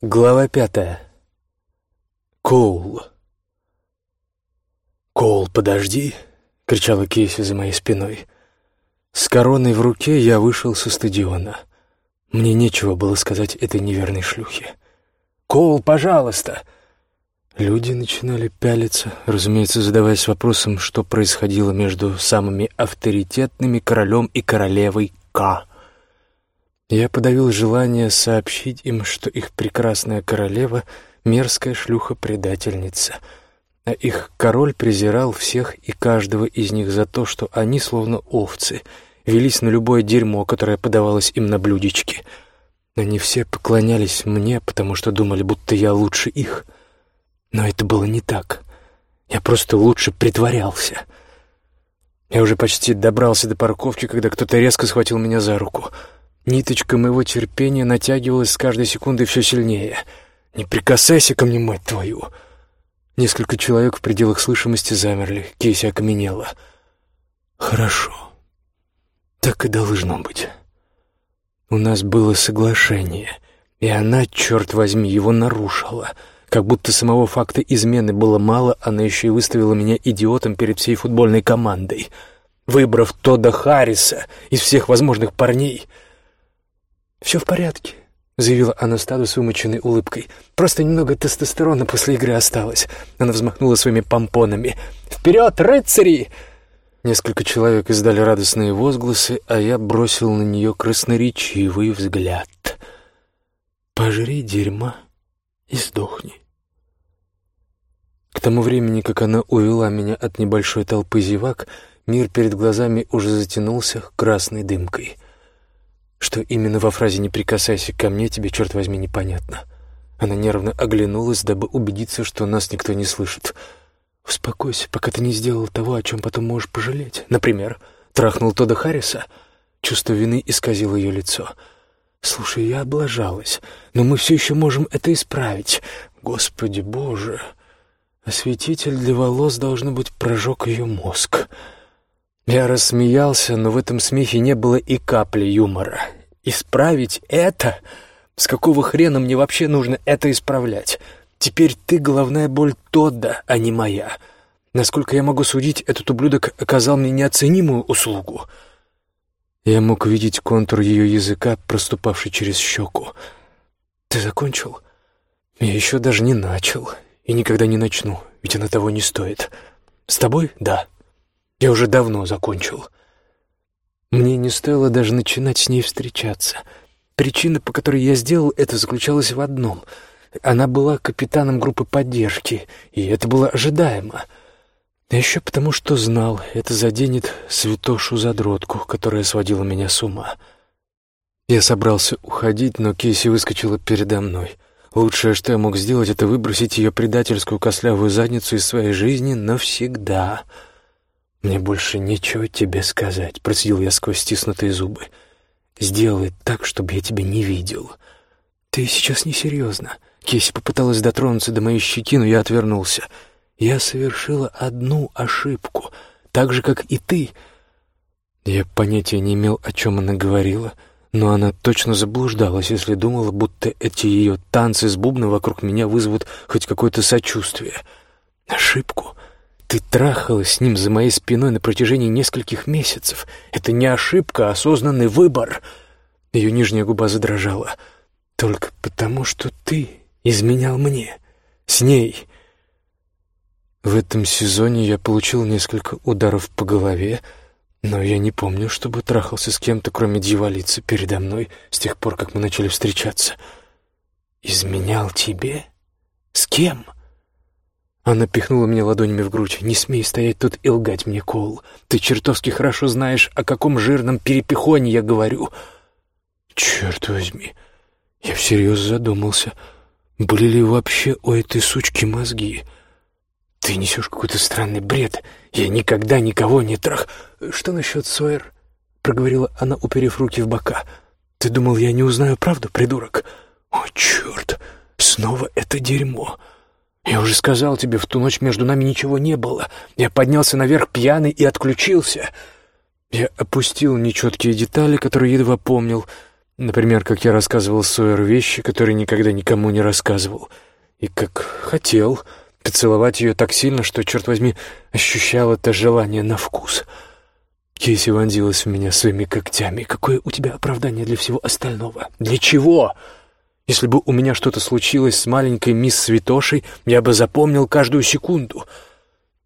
Глава пятая. Коул. «Коул, подожди!» — кричала Кейси за моей спиной. С короной в руке я вышел со стадиона. Мне нечего было сказать этой неверной шлюхе. «Коул, пожалуйста!» Люди начинали пялиться, разумеется, задаваясь вопросом, что происходило между самыми авторитетными королем и королевой К. Я подавил желание сообщить им, что их прекрасная королева — мерзкая шлюха-предательница, а их король презирал всех и каждого из них за то, что они, словно овцы, велись на любое дерьмо, которое подавалось им на блюдечке. Они все поклонялись мне, потому что думали, будто я лучше их. Но это было не так. Я просто лучше притворялся. Я уже почти добрался до парковки, когда кто-то резко схватил меня за руку — Ниточка моего терпения натягивалась с каждой секундой все сильнее. «Не прикасайся ко мне, мать твою!» Несколько человек в пределах слышимости замерли. Кейси окаменела. «Хорошо. Так и должно быть. У нас было соглашение, и она, черт возьми, его нарушила. Как будто самого факта измены было мало, она еще и выставила меня идиотом перед всей футбольной командой, выбрав Тода Харриса из всех возможных парней». «Все в порядке», — заявила Анастаду с вымоченной улыбкой. «Просто немного тестостерона после игры осталось». Она взмахнула своими помпонами. «Вперед, рыцари!» Несколько человек издали радостные возгласы, а я бросил на нее красноречивый взгляд. «Пожри дерьма и сдохни». К тому времени, как она увела меня от небольшой толпы зевак, мир перед глазами уже затянулся красной дымкой — что именно во фразе «не прикасайся ко мне» тебе, черт возьми, непонятно. Она нервно оглянулась, дабы убедиться, что нас никто не слышит. «Успокойся, пока ты не сделал того, о чем потом можешь пожалеть. Например, трахнул Тода Харриса?» Чувство вины исказило ее лицо. «Слушай, я облажалась, но мы все еще можем это исправить. Господи Боже!» Осветитель для волос, должно быть, прожег ее мозг. Я рассмеялся, но в этом смехе не было и капли юмора. «Исправить это? С какого хрена мне вообще нужно это исправлять? Теперь ты головная боль Тодда, а не моя. Насколько я могу судить, этот ублюдок оказал мне неоценимую услугу». Я мог видеть контур ее языка, проступавший через щеку. «Ты закончил?» «Я еще даже не начал. И никогда не начну, ведь она того не стоит. С тобой — да». Я уже давно закончил. Мне не стоило даже начинать с ней встречаться. Причина, по которой я сделал это, заключалась в одном. Она была капитаном группы поддержки, и это было ожидаемо. А еще потому, что знал, это заденет святошу-задротку, которая сводила меня с ума. Я собрался уходить, но Кейси выскочила передо мной. Лучшее, что я мог сделать, это выбросить ее предательскую кослявую задницу из своей жизни навсегда — «Мне больше нечего тебе сказать», — процедил я сквозь стиснутые зубы. «Сделай так, чтобы я тебя не видел». «Ты сейчас несерьезно». Кейси попыталась дотронуться до моей щеки, но я отвернулся. «Я совершила одну ошибку, так же, как и ты». Я понятия не имел, о чем она говорила, но она точно заблуждалась, если думала, будто эти ее танцы с бубном вокруг меня вызовут хоть какое-то сочувствие. «Ошибку?» Ты трахалась с ним за моей спиной на протяжении нескольких месяцев. Это не ошибка, а осознанный выбор. Ее нижняя губа задрожала. Только потому, что ты изменял мне. С ней. В этом сезоне я получил несколько ударов по голове, но я не помню, чтобы трахался с кем-то, кроме дьяволицы, передо мной с тех пор, как мы начали встречаться. «Изменял тебе? С кем?» Она пихнула меня ладонями в грудь. «Не смей стоять тут и лгать мне, Коул. Ты чертовски хорошо знаешь, о каком жирном перепихоне я говорю». «Черт возьми!» Я всерьез задумался. Были ли вообще у этой сучки мозги? «Ты несешь какой-то странный бред. Я никогда никого не трах...» «Что насчет Сойер?» — проговорила она, уперев руки в бока. «Ты думал, я не узнаю правду, придурок?» «О, черт! Снова это дерьмо!» «Я уже сказал тебе, в ту ночь между нами ничего не было. Я поднялся наверх пьяный и отключился». Я опустил нечеткие детали, которые едва помнил. Например, как я рассказывал Сойер вещи, которые никогда никому не рассказывал. И как хотел поцеловать ее так сильно, что, черт возьми, ощущал это желание на вкус. Кейси вонзилась в меня своими когтями. Какое у тебя оправдание для всего остального? Для чего? Если бы у меня что-то случилось с маленькой мисс Святошей, я бы запомнил каждую секунду.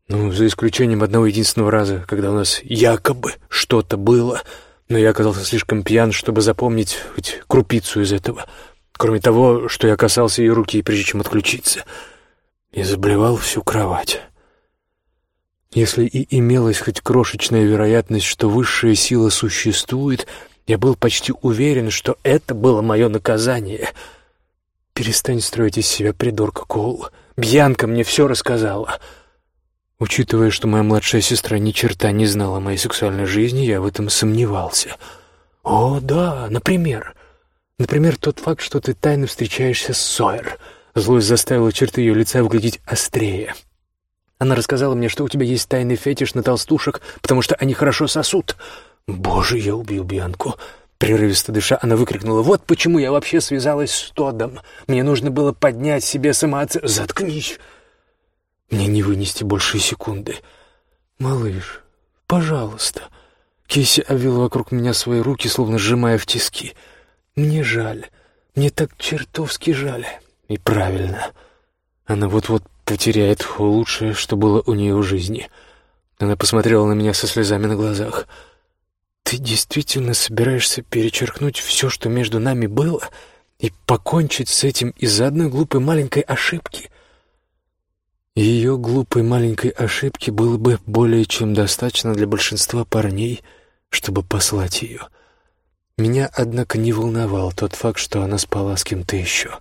Ну, за исключением одного единственного раза, когда у нас якобы что-то было — но я оказался слишком пьян, чтобы запомнить хоть крупицу из этого. Кроме того, что я касался ее руки, прежде чем отключиться, и заблевал всю кровать. Если и имелась хоть крошечная вероятность, что высшая сила существует, я был почти уверен, что это было мое наказание. Перестань строить из себя придурка, Коул. Бьянка мне все рассказала. Учитывая, что моя младшая сестра ни черта не знала о моей сексуальной жизни, я в этом сомневался. О, да, например. Например, тот факт, что ты тайно встречаешься с Сойер. Злость заставила черты ее лица выглядеть острее. Она рассказала мне, что у тебя есть тайный фетиш на толстушек, потому что они хорошо сосут. Боже, я убил Бьянку. Прерывисто дыша, она выкрикнула, «Вот почему я вообще связалась с Тодом. Мне нужно было поднять себе самооценку...» «Заткнись!» Мне не вынести больше секунды. «Малыш, пожалуйста». Кейси обвил вокруг меня свои руки, словно сжимая в тиски. «Мне жаль. Мне так чертовски жаль». И правильно. Она вот-вот потеряет лучшее, что было у нее в жизни. Она посмотрела на меня со слезами на глазах. «Ты действительно собираешься перечеркнуть все, что между нами было, и покончить с этим из-за одной глупой маленькой ошибки?» Ее глупой маленькой ошибки было бы более чем достаточно для большинства парней, чтобы послать ее. Меня, однако, не волновал тот факт, что она спала с кем-то еще.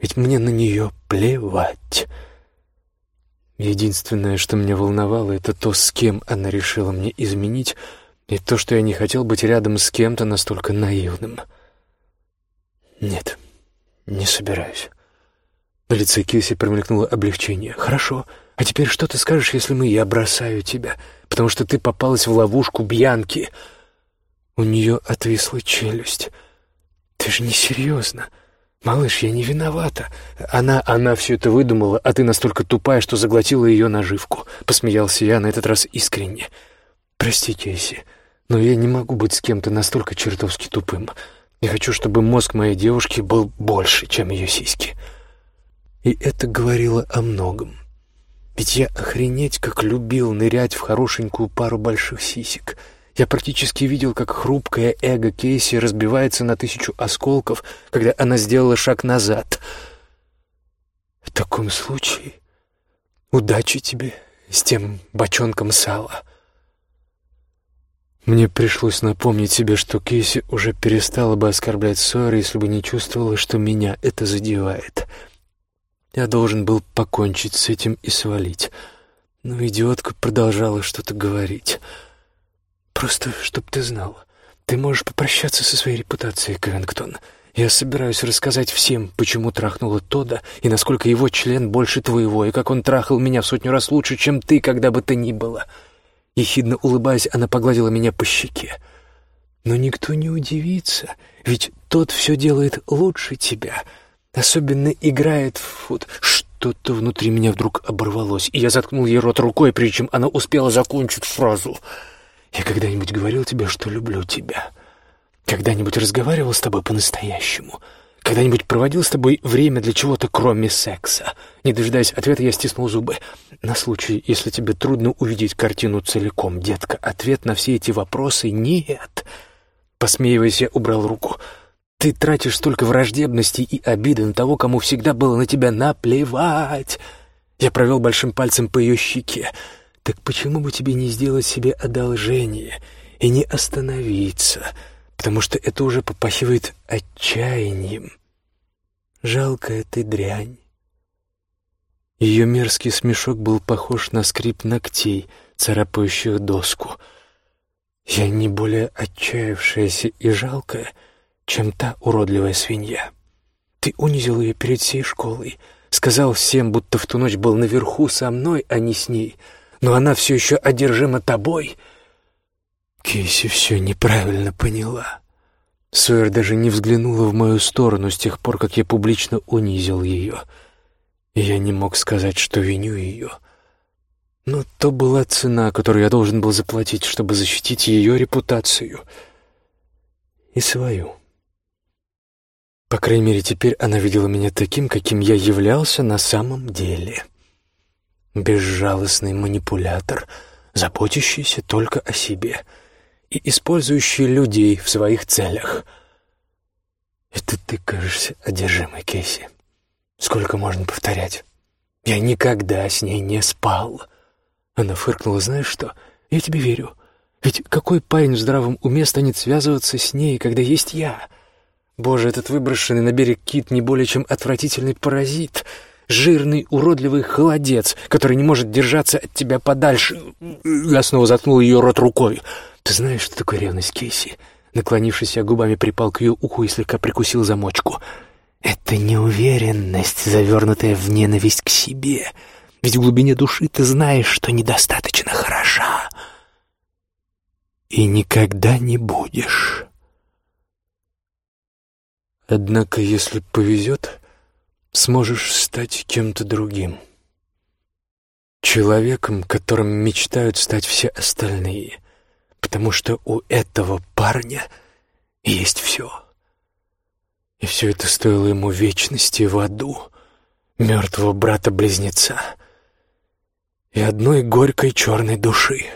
Ведь мне на нее плевать. Единственное, что меня волновало, это то, с кем она решила мне изменить, и то, что я не хотел быть рядом с кем-то настолько наивным. Нет, не собираюсь. На лице Киси промелькнуло облегчение. «Хорошо. А теперь что ты скажешь, если мы «я бросаю тебя», потому что ты попалась в ловушку Бьянки?» У нее отвисла челюсть. «Ты же серьезно. Малыш, я не виновата. Она, она все это выдумала, а ты настолько тупая, что заглотила ее наживку». Посмеялся я на этот раз искренне. «Прости, Кейси, но я не могу быть с кем-то настолько чертовски тупым. Я хочу, чтобы мозг моей девушки был больше, чем ее сиськи». И это говорило о многом. Ведь я охренеть как любил нырять в хорошенькую пару больших сисек. Я практически видел, как хрупкое эго Кейси разбивается на тысячу осколков, когда она сделала шаг назад. В таком случае удачи тебе с тем бочонком сала. Мне пришлось напомнить себе, что Кейси уже перестала бы оскорблять Сойера, если бы не чувствовала, что меня это задевает. — я должен был покончить с этим и свалить. Но идиотка продолжала что-то говорить. «Просто, чтоб ты знал, ты можешь попрощаться со своей репутацией, Квингтон. Я собираюсь рассказать всем, почему трахнула Тода, и насколько его член больше твоего, и как он трахал меня в сотню раз лучше, чем ты, когда бы то ни было». Ехидно улыбаясь, она погладила меня по щеке. «Но никто не удивится, ведь тот все делает лучше тебя». Особенно играет в фут. Что-то внутри меня вдруг оборвалось, и я заткнул ей рот рукой, прежде чем она успела закончить фразу. «Я когда-нибудь говорил тебе, что люблю тебя? Когда-нибудь разговаривал с тобой по-настоящему? Когда-нибудь проводил с тобой время для чего-то, кроме секса?» Не дожидаясь ответа, я стиснул зубы. «На случай, если тебе трудно увидеть картину целиком, детка, ответ на все эти вопросы — нет». Посмеиваясь, я убрал руку. Ты тратишь столько враждебности и обиды на того, кому всегда было на тебя наплевать. Я провел большим пальцем по ее щеке. Так почему бы тебе не сделать себе одолжение и не остановиться? Потому что это уже попахивает отчаянием. Жалкая ты дрянь. Ее мерзкий смешок был похож на скрип ногтей, царапающих доску. Я не более отчаявшаяся и жалкая — чем та уродливая свинья. Ты унизил ее перед всей школой, сказал всем, будто в ту ночь был наверху со мной, а не с ней, но она все еще одержима тобой. Кейси все неправильно поняла. Сойер даже не взглянула в мою сторону с тех пор, как я публично унизил ее. Я не мог сказать, что виню ее. Но то была цена, которую я должен был заплатить, чтобы защитить ее репутацию и свою. По крайней мере, теперь она видела меня таким, каким я являлся на самом деле. Безжалостный манипулятор, заботящийся только о себе и использующий людей в своих целях. Это ты кажешься одержимой, Кейси. Сколько можно повторять? Я никогда с ней не спал. Она фыркнула, знаешь что? Я тебе верю. Ведь какой парень в здравом уме станет связываться с ней, когда есть я? Боже, этот выброшенный на берег кит не более чем отвратительный паразит, жирный, уродливый холодец, который не может держаться от тебя подальше. Я снова заткнул ее рот рукой. Ты знаешь, что такое ревность, Кейси? Наклонившись, я губами припал к ее уху и слегка прикусил замочку. Это неуверенность, завернутая в ненависть к себе. Ведь в глубине души ты знаешь, что недостаточно хороша. И никогда не будешь. Однако, если повезет, сможешь стать кем-то другим. Человеком, которым мечтают стать все остальные. Потому что у этого парня есть все. И все это стоило ему вечности в аду, мертвого брата-близнеца и одной горькой черной души.